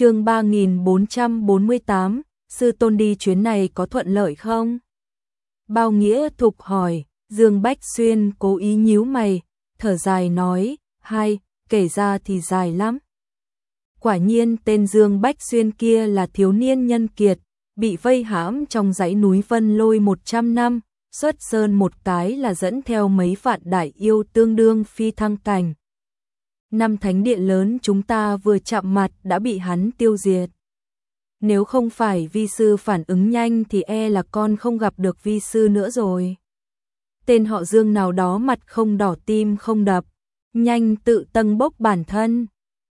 chương 3448, sư tôn đi chuyến này có thuận lợi không? Bao nghĩa thục hỏi, Dương Bách Xuyên cố ý nhíu mày, thở dài nói, hai, kể ra thì dài lắm. Quả nhiên tên Dương Bách Xuyên kia là thiếu niên nhân kiệt, bị vây hãm trong dãy núi Vân Lôi 100 năm, xuất sơn một cái là dẫn theo mấy vạn đại yêu tương đương phi thăng cảnh. Năm thánh điện lớn chúng ta vừa chạm mặt đã bị hắn tiêu diệt. Nếu không phải vi sư phản ứng nhanh thì e là con không gặp được vi sư nữa rồi. Tên họ Dương nào đó mặt không đỏ tim không đập, nhanh tự tâng bốc bản thân.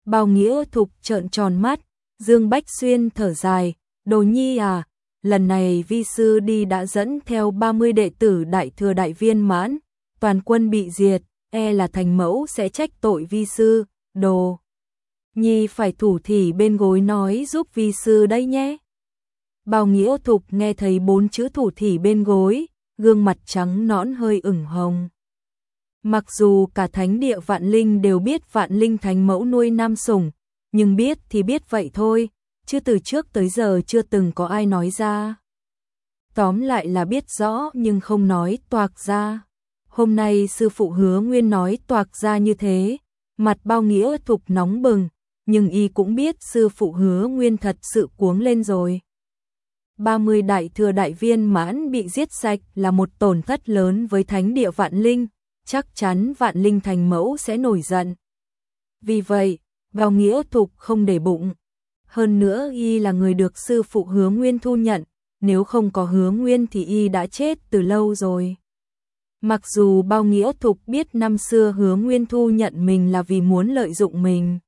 Bao nghĩa thục trợn tròn mắt, Dương Bách Xuyên thở dài, đồ nhi à, lần này vi sư đi đã dẫn theo 30 đệ tử đại thừa đại viên mãn, toàn quân bị diệt, e là thành mẫu sẽ trách tội vi sư, đồ. Nhi phải thủ thỉ bên gối nói giúp vi sư đây nhé. Bao nghĩa thục nghe thấy bốn chữ thủ thỉ bên gối, gương mặt trắng nõn hơi ửng hồng. Mặc dù cả thánh địa vạn linh đều biết vạn linh thánh mẫu nuôi nam sủng, nhưng biết thì biết vậy thôi, chứ từ trước tới giờ chưa từng có ai nói ra. Tóm lại là biết rõ nhưng không nói toạc ra. Hôm nay sư phụ hứa nguyên nói toạc ra như thế, mặt bao nghĩa thục nóng bừng, nhưng y cũng biết sư phụ hứa nguyên thật sự cuống lên rồi. 30 đại thừa đại viên mãn bị giết sạch là một tổn thất lớn với thánh địa vạn linh, chắc chắn vạn linh thành mẫu sẽ nổi giận. Vì vậy, bao nghĩa thục không để bụng. Hơn nữa y là người được sư phụ hứa nguyên thu nhận, nếu không có hứa nguyên thì y đã chết từ lâu rồi. Mặc dù bao nghĩa thục biết năm xưa hứa nguyên thu nhận mình là vì muốn lợi dụng mình.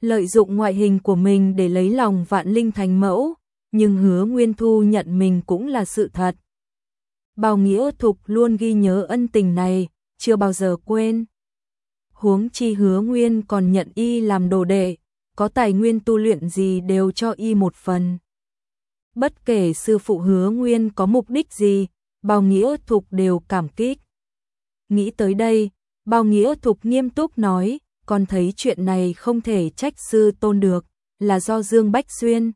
Lợi dụng ngoại hình của mình để lấy lòng vạn linh thành mẫu, nhưng hứa nguyên thu nhận mình cũng là sự thật. Bao nghĩa thục luôn ghi nhớ ân tình này, chưa bao giờ quên. Huống chi hứa nguyên còn nhận y làm đồ đệ, có tài nguyên tu luyện gì đều cho y một phần. Bất kể sư phụ hứa nguyên có mục đích gì, bao nghĩa thục đều cảm kích. Nghĩ tới đây, bao nghĩa thục nghiêm túc nói, con thấy chuyện này không thể trách sư tôn được, là do Dương Bách Xuyên.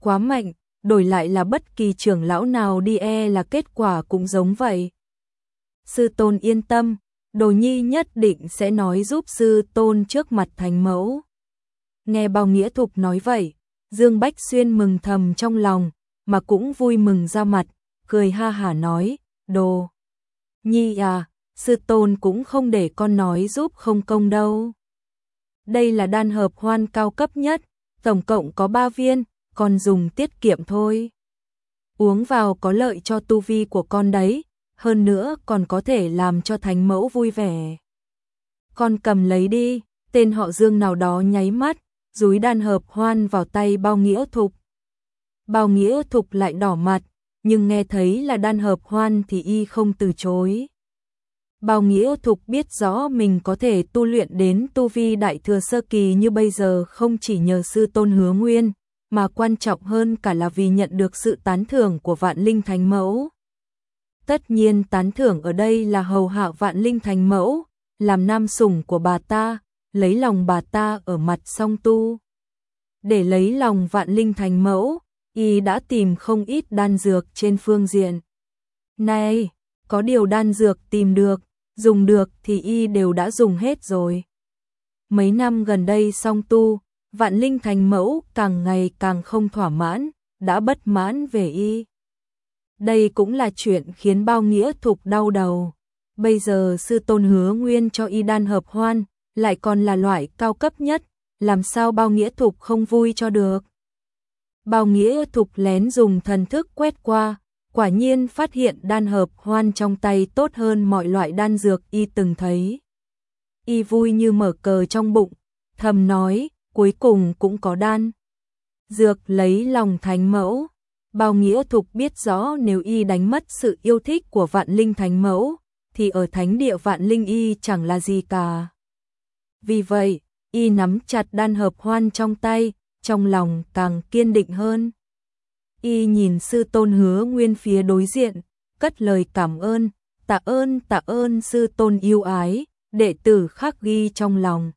Quá mạnh, đổi lại là bất kỳ trưởng lão nào đi e là kết quả cũng giống vậy. Sư tôn yên tâm, đồ nhi nhất định sẽ nói giúp sư tôn trước mặt thành mẫu. Nghe bao nghĩa thục nói vậy, Dương Bách Xuyên mừng thầm trong lòng, mà cũng vui mừng ra mặt, cười ha hả nói, đồ. Nhi à, sư tôn cũng không để con nói giúp không công đâu. Đây là đan hợp hoan cao cấp nhất, tổng cộng có 3 viên, con dùng tiết kiệm thôi. Uống vào có lợi cho tu vi của con đấy, hơn nữa còn có thể làm cho thánh mẫu vui vẻ. Con cầm lấy đi, tên họ Dương nào đó nháy mắt, dúi đan hợp hoan vào tay bao nghĩa thục. Bao nghĩa thục lại đỏ mặt, nhưng nghe thấy là đan hợp hoan thì y không từ chối. Bao nghĩa thục biết rõ mình có thể tu luyện đến tu vi đại thừa sơ kỳ như bây giờ không chỉ nhờ sư tôn hứa nguyên, mà quan trọng hơn cả là vì nhận được sự tán thưởng của vạn linh thánh mẫu. Tất nhiên tán thưởng ở đây là hầu hạ vạn linh thánh mẫu, làm nam sủng của bà ta, lấy lòng bà ta ở mặt song tu. Để lấy lòng vạn linh thánh mẫu, y đã tìm không ít đan dược trên phương diện. Này, có điều đan dược tìm được, dùng được thì y đều đã dùng hết rồi. Mấy năm gần đây song tu, vạn linh thành mẫu càng ngày càng không thỏa mãn, đã bất mãn về y. Đây cũng là chuyện khiến bao nghĩa thục đau đầu. Bây giờ sư tôn hứa nguyên cho y đan hợp hoan, lại còn là loại cao cấp nhất, làm sao bao nghĩa thục không vui cho được. Bao nghĩa thục lén dùng thần thức quét qua, quả nhiên phát hiện đan hợp hoan trong tay tốt hơn mọi loại đan dược y từng thấy. Y vui như mở cờ trong bụng, thầm nói, cuối cùng cũng có đan. Dược lấy lòng thánh mẫu, bao nghĩa thục biết rõ nếu y đánh mất sự yêu thích của vạn linh thánh mẫu, thì ở thánh địa vạn linh y chẳng là gì cả. Vì vậy, y nắm chặt đan hợp hoan trong tay, trong lòng càng kiên định hơn. Y nhìn sư tôn hứa nguyên phía đối diện, cất lời cảm ơn, tạ ơn tạ ơn sư tôn yêu ái, đệ tử khắc ghi trong lòng.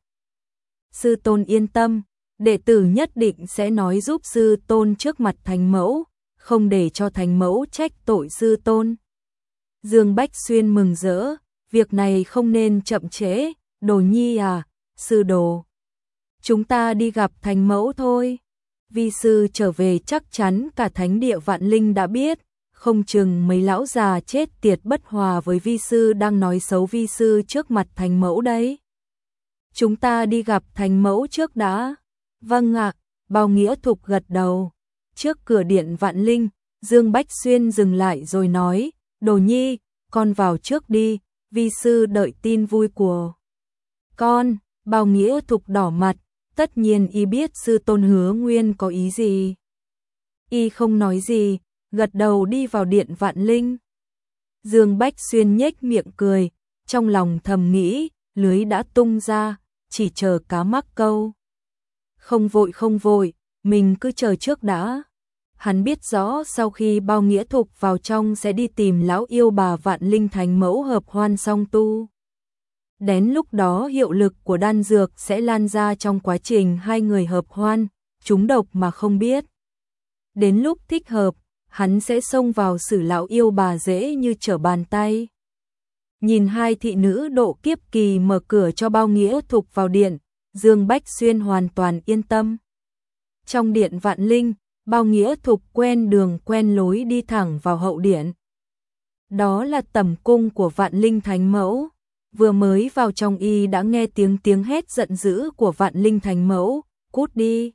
Sư tôn yên tâm, đệ tử nhất định sẽ nói giúp sư tôn trước mặt thành mẫu, không để cho thành mẫu trách tội sư tôn. Dương Bách Xuyên mừng rỡ, việc này không nên chậm trễ, đồ nhi à, sư đồ. Chúng ta đi gặp thánh mẫu thôi. Vi sư trở về chắc chắn cả thánh địa vạn linh đã biết, không chừng mấy lão già chết tiệt bất hòa với vi sư đang nói xấu vi sư trước mặt thánh mẫu đấy. Chúng ta đi gặp thánh mẫu trước đã. Vâng ạ, bao nghĩa thục gật đầu. Trước cửa điện vạn linh, Dương Bách Xuyên dừng lại rồi nói, đồ nhi, con vào trước đi, vi sư đợi tin vui của con, bao nghĩa thục đỏ mặt, tất nhiên y biết sư tôn hứa nguyên có ý gì. Y không nói gì, gật đầu đi vào điện vạn linh. Dương Bách Xuyên nhếch miệng cười, trong lòng thầm nghĩ, lưới đã tung ra, chỉ chờ cá mắc câu. Không vội không vội, mình cứ chờ trước đã. Hắn biết rõ sau khi bao nghĩa thục vào trong sẽ đi tìm lão yêu bà vạn linh thành mẫu hợp hoan song tu. Đến lúc đó hiệu lực của đan dược sẽ lan ra trong quá trình hai người hợp hoan, chúng độc mà không biết. Đến lúc thích hợp, hắn sẽ xông vào xử lão yêu bà dễ như trở bàn tay. Nhìn hai thị nữ độ kiếp kỳ mở cửa cho bao nghĩa thục vào điện, Dương Bách Xuyên hoàn toàn yên tâm. Trong điện vạn linh, bao nghĩa thục quen đường quen lối đi thẳng vào hậu điện. Đó là tầm cung của vạn linh thánh mẫu. Vừa mới vào trong y đã nghe tiếng tiếng hét giận dữ của vạn linh thành mẫu, cút đi.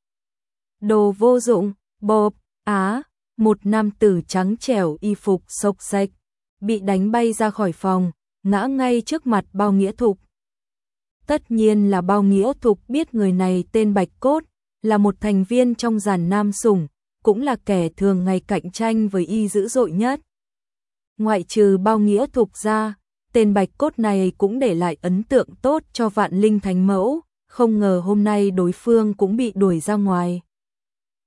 Đồ vô dụng, bộp, á, một nam tử trắng trẻo y phục sộc sạch, bị đánh bay ra khỏi phòng, ngã ngay trước mặt bao nghĩa thục. Tất nhiên là bao nghĩa thục biết người này tên Bạch Cốt, là một thành viên trong giàn nam sủng, cũng là kẻ thường ngày cạnh tranh với y dữ dội nhất. Ngoại trừ bao nghĩa thục ra, tên Bạch Cốt này cũng để lại ấn tượng tốt cho vạn linh thánh mẫu, không ngờ hôm nay đối phương cũng bị đuổi ra ngoài.